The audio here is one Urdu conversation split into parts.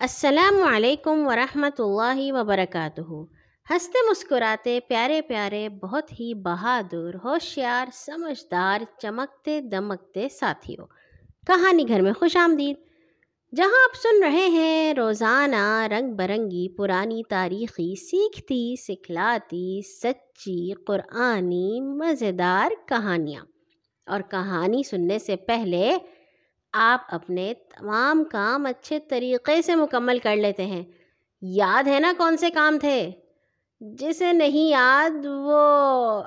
السلام علیکم ورحمۃ اللہ وبرکاتہ۔ ہنستے مسکراتے پیارے پیارے، بہت ہی بہادر، ہوشیار، سمجھدار، چمکتے دمکتے ساتھیوں۔ کہانی گھر میں خوش آمدید۔ جہاں آپ سن رہے ہیں، روزانہ رنگ برنگی، پرانی تاریخی، سیکھتی، سکھلاتی، سچی، قرآنی، مزیدار کہانیاں۔ اور کہانی سننے سے پہلے آپ اپنے تمام کام اچھے طریقے سے مکمل کر لیتے ہیں۔ یاد ہے نا کون سے کام تھے؟ جسے نہیں یاد، وہ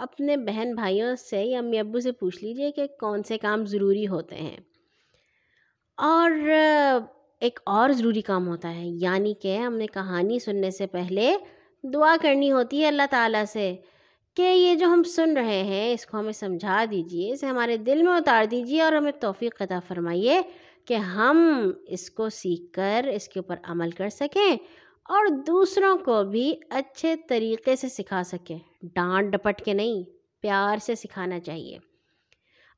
اپنے بہن بھائیوں سے یا امی ابو سے پوچھ لیجیے کہ کون سے کام ضروری ہوتے ہیں۔ اور ایک اور ضروری کام ہوتا ہے یعنی کہ ہم نے کہانی سننے سے پہلے دعا کرنی ہوتی ہے اللہ تعالیٰ سے۔ کہ یہ جو ہم سن رہے ہیں، اس کو ہمیں سمجھا دیجیے، اسے ہمارے دل میں اتار دیجیے اور ہمیں توفیق عطا فرمائیے کہ ہم اس کو سیکھ کر اس کے اوپر عمل کر سکیں اور دوسروں کو بھی اچھے طریقے سے سکھا سکیں۔ ڈانٹ ڈپٹ کے نہیں، پیار سے سکھانا چاہیے۔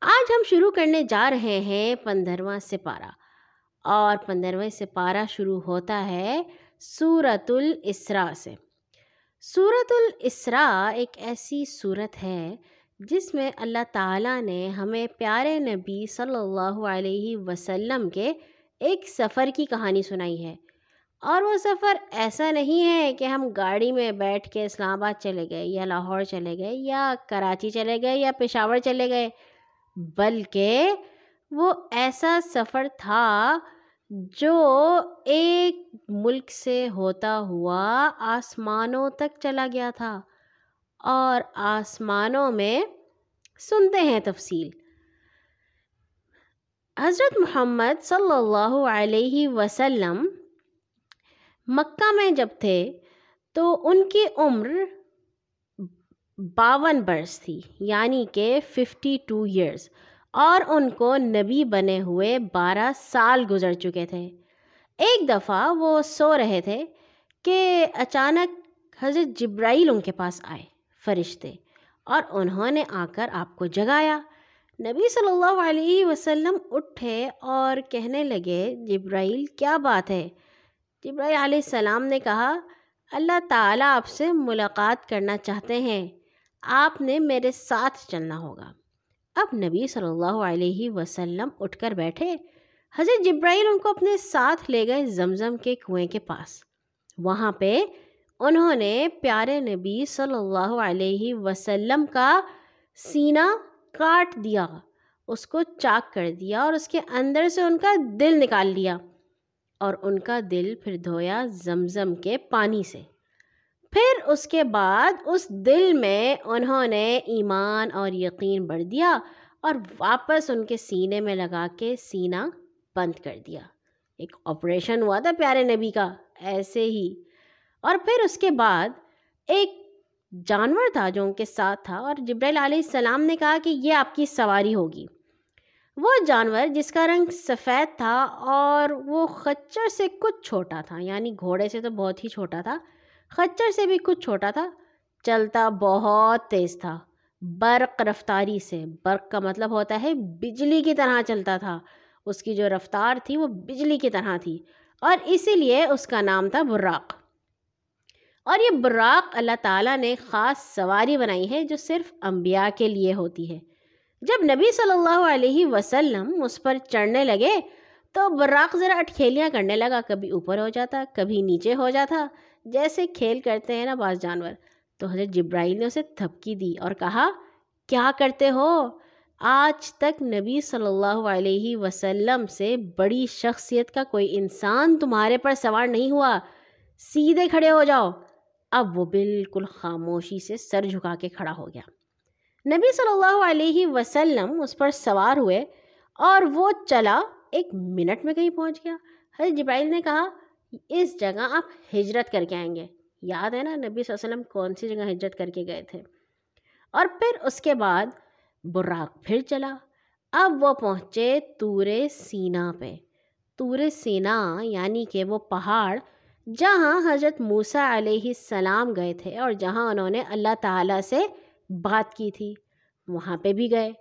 آج ہم شروع کرنے جا رہے ہیں پندرہواں سپارہ۔ اور پندرہویں سپارہ شروع ہوتا ہے سورت الاسراء سے۔ صورت الاسراء ایک ایسی صورت ہے جس میں اللہ تعالیٰ نے ہمیں پیارے نبی صلی اللہ علیہ وسلم کے ایک سفر کی کہانی سنائی ہے۔ اور وہ سفر ایسا نہیں ہے کہ ہم گاڑی میں بیٹھ کے اسلام آباد چلے گئے یا لاہور چلے گئے یا کراچی چلے گئے یا پشاور چلے گئے، بلکہ وہ ایسا سفر تھا جو ایک ملک سے ہوتا ہوا آسمانوں تک چلا گیا تھا۔ اور آسمانوں میں سنتے ہیں تفصیل۔ حضرت محمد صلی اللہ علیہ وسلم مکہ میں جب تھے تو ان کی عمر باون برس تھی یعنی کہ ففٹی ٹو ایئرس اور ان کو نبی بنے ہوئے بارہ سال گزر چکے تھے۔ ایک دفعہ وہ سو رہے تھے کہ اچانک حضرت جبرائیل ان کے پاس آئے فرشتے اور انہوں نے آ کر آپ کو جگایا۔ نبی صلی اللہ علیہ وسلم اٹھے اور کہنے لگے، جبرائیل، کیا بات ہے؟ جبرائیل علیہ السلام نے کہا، اللہ تعالیٰ آپ سے ملاقات کرنا چاہتے ہیں، آپ نے میرے ساتھ چلنا ہوگا۔ اب نبی صلی اللہ علیہ وسلم اٹھ کر بیٹھے۔ حضرت جبرائیل ان کو اپنے ساتھ لے گئے زمزم کے کنویں کے پاس۔ وہاں پہ انہوں نے پیارے نبی صلی اللہ علیہ وسلم کا سینہ کاٹ دیا، اس کو چاک کر دیا اور اس کے اندر سے ان کا دل نکال لیا اور ان کا دل پھر دھویا زمزم کے پانی سے۔ پھر اس کے بعد اس دل میں انہوں نے ایمان اور یقین بڑھ دیا اور واپس ان کے سینے میں لگا کے سینہ بند کر دیا۔ ایک آپریشن ہوا تھا پیارے نبی کا، ایسے ہی۔ اور پھر اس کے بعد ایک جانور تھا جو ان کے ساتھ تھا اور جبرائیل علیہ السلام نے کہا کہ یہ آپ کی سواری ہوگی۔ وہ جانور جس کا رنگ سفید تھا اور وہ خچر سے کچھ چھوٹا تھا یعنی گھوڑے سے تو بہت ہی چھوٹا تھا خچر سے بھی کچھ چھوٹا تھا، چلتا بہت تیز تھا۔ برق رفتاری سے، برق کا مطلب ہوتا ہے بجلی کی طرح چلتا تھا۔ اس کی جو رفتار تھی وہ بجلی کی طرح تھی، اور اسی لیے اس کا نام تھا براق۔ اور یہ براق اللہ تعالیٰ نے خاص سواری بنائی ہے جو صرف انبیاء کے لیے ہوتی ہے۔ جب نبی صلی اللہ علیہ وسلم اس پر چڑھنے لگے تو براق ذرا اٹکھیلیاں کرنے لگا، کبھی اوپر ہو جاتا، کبھی نیچے ہو جاتا۔ جیسے کھیل کرتے ہیں نا بعض جانور، تو حضرت جبرائیل نے اسے تھپکی دی اور کہا، کیا کرتے ہو؟ آج تک نبی صلی اللہ علیہ وسلم سے بڑی شخصیت کا کوئی انسان تمہارے پر سوار نہیں ہوا۔ سیدھے کھڑے ہو جاؤ۔ اب وہ بالکل خاموشی سے سر جھکا کے کھڑا ہو گیا۔ نبی صلی اللہ علیہ وسلم اس پر سوار ہوئے اور وہ چلا ایک منٹ میں کہیں پہنچ گیا۔ حضرت جبرائیل نے کہا اس جگہ آپ ہجرت کر کے آئیں گے۔ یاد ہے نا نبی صلی اللہ علیہ وسلم کون سی جگہ ہجرت کر کے گئے تھے؟ اور پھر اس کے بعد براق پھر چلا۔ اب وہ پہنچے تور سینا پہ۔ تور سینا یعنی کہ وہ پہاڑ جہاں حضرت موسیٰ علیہ السلام گئے تھے اور جہاں انہوں نے اللہ تعالیٰ سے بات کی تھی۔ وہاں پہ بھی گئے۔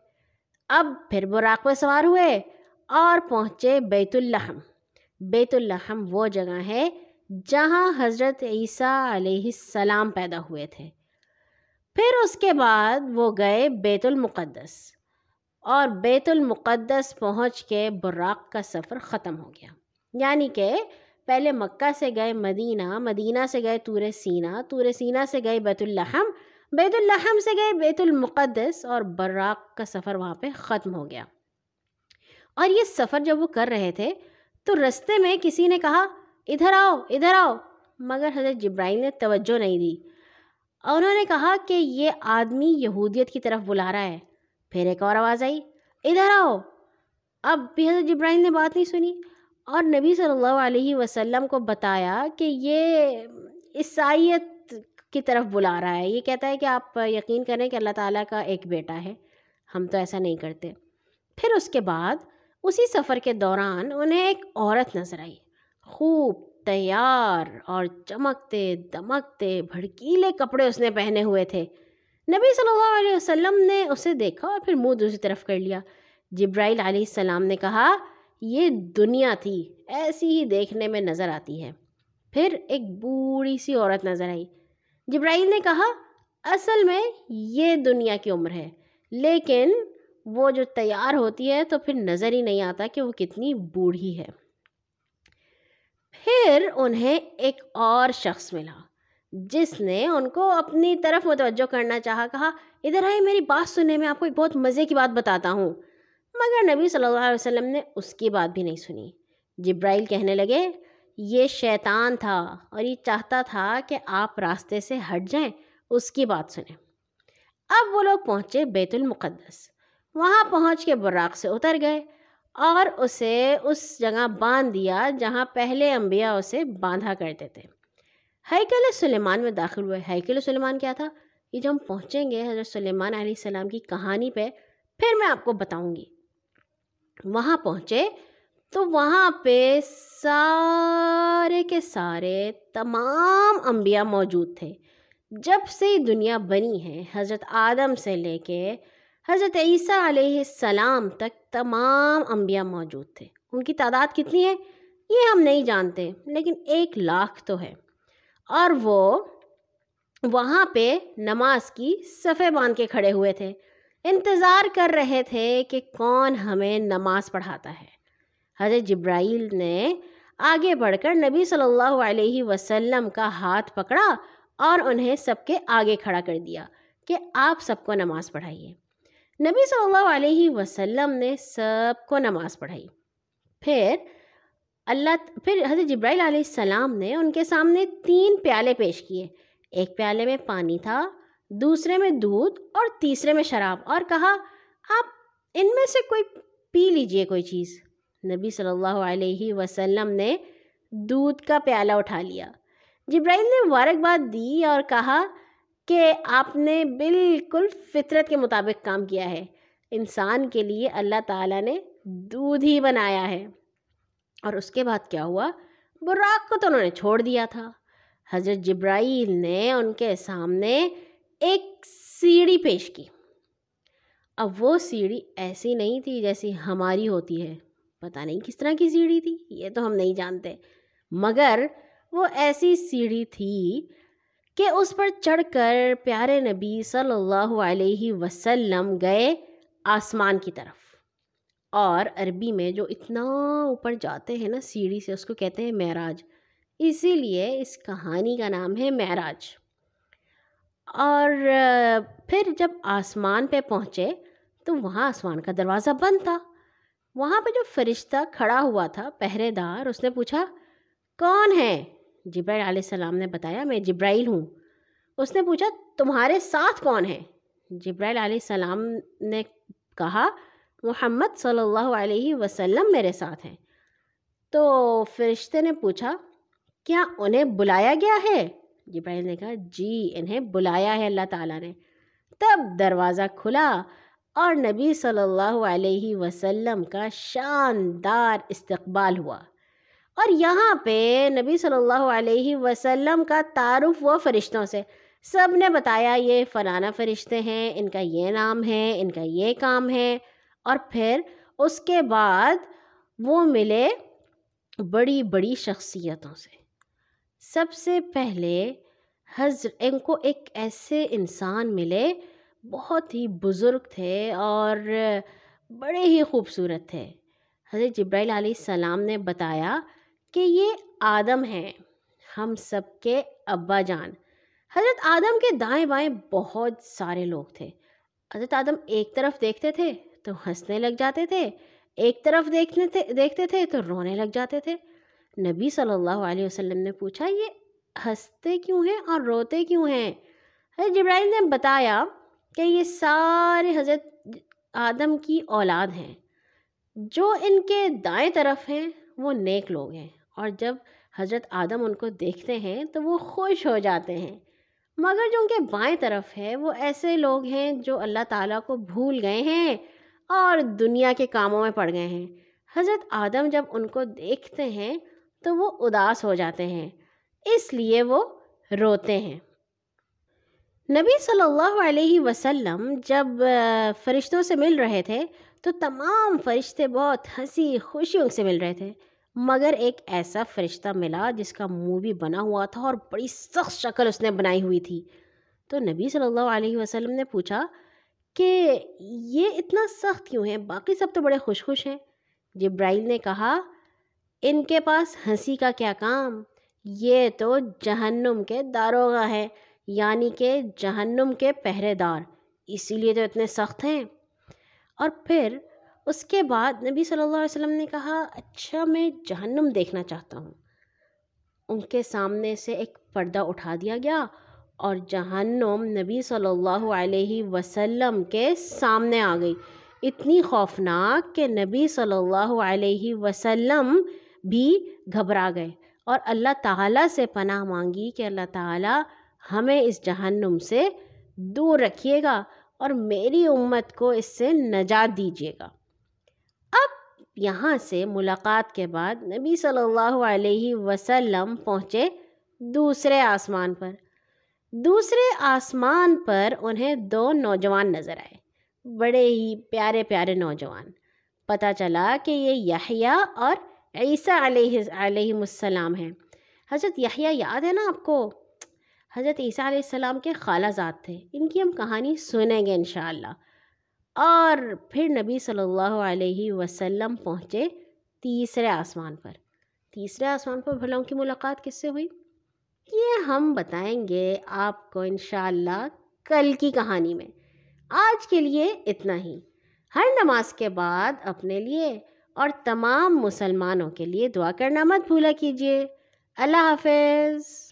اب پھر براق پہ سوار ہوئے اور پہنچے بیت الحم بیت الحم وہ جگہ ہے جہاں حضرت عیسیٰ علیہ السلام پیدا ہوئے تھے۔ پھر اس کے بعد وہ گئے بیت المقدس اور بیت المقدس پہنچ کے براق کا سفر ختم ہو گیا۔ یعنی کہ پہلے مکہ سے گئے مدینہ مدینہ سے گئے تور سینہ تور سینہ سے گئے بیت الحم بیت الحم سے گئے بیت المقدس اور براق کا سفر وہاں پہ ختم ہو گیا۔ اور یہ سفر جب وہ کر رہے تھے تو رستے میں کسی نے کہا، ادھر آؤ ادھر آؤ، مگر حضرت جبرائیل نے توجہ نہیں دی۔ اور انہوں نے کہا کہ یہ آدمی یہودیت کی طرف بلا رہا ہے۔ پھر ایک اور آواز آئی، ادھر آؤ۔ اب بھی حضرت جبرائیل نے بات نہیں سنی۔ اور نبی صلی اللہ علیہ وسلم کو بتایا کہ یہ عیسائیت کی طرف بلا رہا ہے۔ یہ کہتا ہے کہ آپ یقین کریں کہ اللہ تعالیٰ کا ایک بیٹا ہے۔ ہم تو ایسا نہیں کرتے۔ پھر اس کے بعد اسی سفر کے دوران انہیں ایک عورت نظر آئی۔ خوب تیار اور چمکتے، دمکتے، بھڑکیلے کپڑے اس نے پہنے ہوئے تھے۔ نبی صلی اللہ علیہ وسلم نے اسے دیکھا اور پھر منہ دوسری طرف کر لیا۔ جبرائیل علیہ السلام نے کہا، یہ دنیا تھی، ایسی ہی دیکھنے میں نظر آتی ہے۔ پھر ایک بوڑھی سی عورت نظر آئی۔ جبرائیل نے کہا، اصل میں یہ دنیا کی عمر ہے، لیکن وہ جو تیار ہوتی ہے تو پھر نظر ہی نہیں آتا کہ وہ کتنی بوڑھی ہے۔ پھر انہیں ایک اور شخص ملا، جس نے ان کو اپنی طرف متوجہ کرنا چاہا، کہا، ادھر آئے، میری بات سننے میں آپ کو ایک بہت مزے کی بات بتاتا ہوں۔ مگر نبی صلی اللہ علیہ وسلم نے اس کی بات بھی نہیں سنی۔ جبرائیل کہنے لگے، یہ شیطان تھا اور یہ چاہتا تھا کہ آپ راستے سے ہٹ جائیں، اس کی بات سنیں۔ اب وہ لوگ پہنچے بیت المقدس۔ وہاں پہنچ کے براق سے اتر گئے اور اسے اس جگہ باندھ دیا جہاں پہلے انبیاء اسے باندھا کرتے تھے۔ ہیکل سلیمان میں داخل ہوئے۔ ہیکل سلیمان کیا تھا؟ یہ جو ہم پہنچیں گے حضرت سلیمان علیہ السلام کی کہانی پہ، پھر میں آپ کو بتاؤں گی۔ وہاں پہنچے تو وہاں پہ سارے کے سارے تمام انبیاء موجود تھے۔ جب سے دنیا بنی ہے، حضرت آدم سے لے کے حضرت عیسیٰ علیہ السلام تک تمام انبیاء موجود تھے۔ ان کی تعداد کتنی ہے؟ یہ ہم نہیں جانتے، لیکن ایک لاکھ تو ہے۔ اور وہ وہاں پہ نماز کی صفے باندھ کے کھڑے ہوئے تھے۔ انتظار کر رہے تھے کہ کون ہمیں نماز پڑھاتا ہے۔ حضرت جبرائیل نے آگے بڑھ کر نبی صلی اللہ علیہ وسلم کا ہاتھ پکڑا اور انہیں سب کے آگے کھڑا کر دیا کہ آپ سب کو نماز پڑھائیے۔ نبی صلی اللہ علیہ وسلم نے سب کو نماز پڑھائی۔ پھر اللہ پھر حضرت جبرائیل علیہ السلام نے ان کے سامنے تین پیالے پیش کیے۔ ایک پیالے میں پانی تھا، دوسرے میں دودھ اور تیسرے میں شراب اور کہا، آپ ان میں سے کوئی پی لیجیے کوئی چیز۔ نبی صلی اللہ علیہ وسلم نے دودھ کا پیالہ اٹھا لیا۔ جبرائیل نے مبارکباد دی اور کہا کہ آپ نے بالکل فطرت کے مطابق کام کیا ہے۔ انسان کے لیے اللہ تعالیٰ نے دودھ ہی بنایا ہے۔ اور اس کے بعد کیا ہوا؟ براق کو تو انہوں نے چھوڑ دیا تھا۔ حضرت جبرائیل نے ان کے سامنے ایک سیڑھی پیش کی۔ اب وہ سیڑھی ایسی نہیں تھی جیسی ہماری ہوتی ہے۔ پتہ نہیں کس طرح کی سیڑھی تھی، یہ تو ہم نہیں جانتے۔ مگر وہ ایسی سیڑھی تھی کہ اس پر چڑھ کر پیارے نبی صلی اللہ علیہ وسلم گئے آسمان کی طرف۔ اور عربی میں جو اتنا اوپر جاتے ہیں نا، سیڑھی سے اس کو کہتے ہیں معراج۔ اسی لیے اس کہانی کا نام ہے معراج۔ اور پھر جب آسمان پہ پہنچے تو وہاں آسمان کا دروازہ بند تھا۔ وہاں پہ جو فرشتہ کھڑا ہوا تھا، پہرے دار، اس نے پوچھا، کون ہے جبرائیل علیہ السلام نے بتایا، میں جبرائیل ہوں۔ اس نے پوچھا، تمہارے ساتھ کون ہے؟ جبرائیل علیہ السلام نے کہا، محمد صلی اللہ علیہ وسلم میرے ساتھ ہیں۔ تو فرشتے نے پوچھا، کیا انہیں بلایا گیا ہے؟ جبرائیل نے کہا جی انہیں بلایا ہے، اللہ تعالیٰ نے۔ تب دروازہ کھلا اور نبی صلی اللہ علیہ وسلم کا شاندار استقبال ہوا۔ اور یہاں پہ نبی صلی اللہ علیہ وسلم کا تعارف ہوا فرشتوں سے، سب نے بتایا یہ فلانا فرشتے ہیں، ان کا یہ نام ہے، ان کا یہ کام ہے۔ اور پھر اس کے بعد وہ ملے بڑی بڑی شخصیتوں سے۔ سب سے پہلے حضر، ان کو ایک ایسے انسان ملے، بہت ہی بزرگ تھے اور بڑے ہی خوبصورت تھے۔ حضرت جبرائیل علیہ السلام نے بتایا کہ یہ آدم ہیں۔ ہم سب کے ابا جان۔ حضرت آدم کے دائیں بائیں بہت سارے لوگ تھے۔ حضرت آدم ایک طرف دیکھتے تھے تو ہنسنے لگ جاتے تھے، ایک طرف دیکھنے تھے، دیکھتے تھے تو رونے لگ جاتے تھے۔ نبی صلی اللہ علیہ وسلم نے پوچھا، یہ ہنستے کیوں ہیں اور روتے کیوں ہیں؟ حضرت جبرائیل نے بتایا کہ یہ سارے حضرت آدم کی اولاد ہیں۔ جو ان کے دائیں طرف ہیں وہ نیک لوگ ہیں۔ اور جب حضرت آدم ان کو دیکھتے ہیں تو وہ خوش ہو جاتے ہیں۔ مگر جو ان کے بائیں طرف ہے، وہ ایسے لوگ ہیں جو اللہ تعالیٰ کو بھول گئے ہیں اور دنیا کے کاموں میں پڑ گئے ہیں۔ حضرت آدم جب ان کو دیکھتے ہیں تو وہ اداس ہو جاتے ہیں، اس لیے وہ روتے ہیں۔ نبی صلی اللہ علیہ وسلم جب فرشتوں سے مل رہے تھے تو تمام فرشتے بہت ہنسی خوشیوں سے مل رہے تھے۔ مگر ایک ایسا فرشتہ ملا جس کا منہ بھی بنا ہوا تھا اور بڑی سخت شکل اس نے بنائی ہوئی تھی۔ تو نبی صلی اللہ علیہ وسلم نے پوچھا کہ یہ اتنا سخت کیوں ہے؟ باقی سب تو بڑے خوش خوش ہیں۔ جبرائیل نے کہا، ان کے پاس ہنسی کا کیا کام؟ یہ تو جہنم کے داروغہ ہے یعنی کہ جہنم کے پہرے دار۔ اسی لیے تو اتنے سخت ہیں۔ اور پھر اس کے بعد نبی صلی اللہ علیہ وسلم نے کہا اچھا میں جہنم دیکھنا چاہتا ہوں۔ ان کے سامنے سے ایک پردہ اٹھا دیا گیا اور جہنم نبی صلی اللہ علیہ وسلم کے سامنے آ گئی۔ اتنی خوفناک کہ نبی صلی اللہ علیہ وسلم بھی گھبرا گئے اور اللہ تعالیٰ سے پناہ مانگی کہ اللہ تعالیٰ ہمیں اس جہنم سے دور رکھیے گا۔ اور میری امت کو اس سے نجات دیجیے گا۔ اب یہاں سے ملاقات کے بعد نبی صلی اللہ علیہ وسلم پہنچے دوسرے آسمان پر۔ دوسرے آسمان پر انہیں دو نوجوان نظر آئے، بڑے ہی پیارے پیارے نوجوان۔ پتہ چلا کہ یہ یحییٰ اور عیسیٰ علیہ علیہ السلام ہیں۔ حضرت یحییٰ یاد ہے نا آپ کو؟ حضرت عیسیٰ علیہ السلام کے خالہ ذات تھے۔ ان کی ہم کہانی سنیں گے انشاءاللہ۔ اور پھر نبی صلی اللہ علیہ وسلم پہنچے تیسرے آسمان پر۔ تیسرے آسمان پر بھلاؤں کی ملاقات کس سے ہوئی؟ یہ ہم بتائیں گے آپ کو انشاءاللہ کل کی کہانی میں۔ آج کے لیے اتنا ہی۔ ہر نماز کے بعد اپنے لیے اور تمام مسلمانوں کے لیے دعا کرنا مت بھولا کیجیے اللہ حافظ۔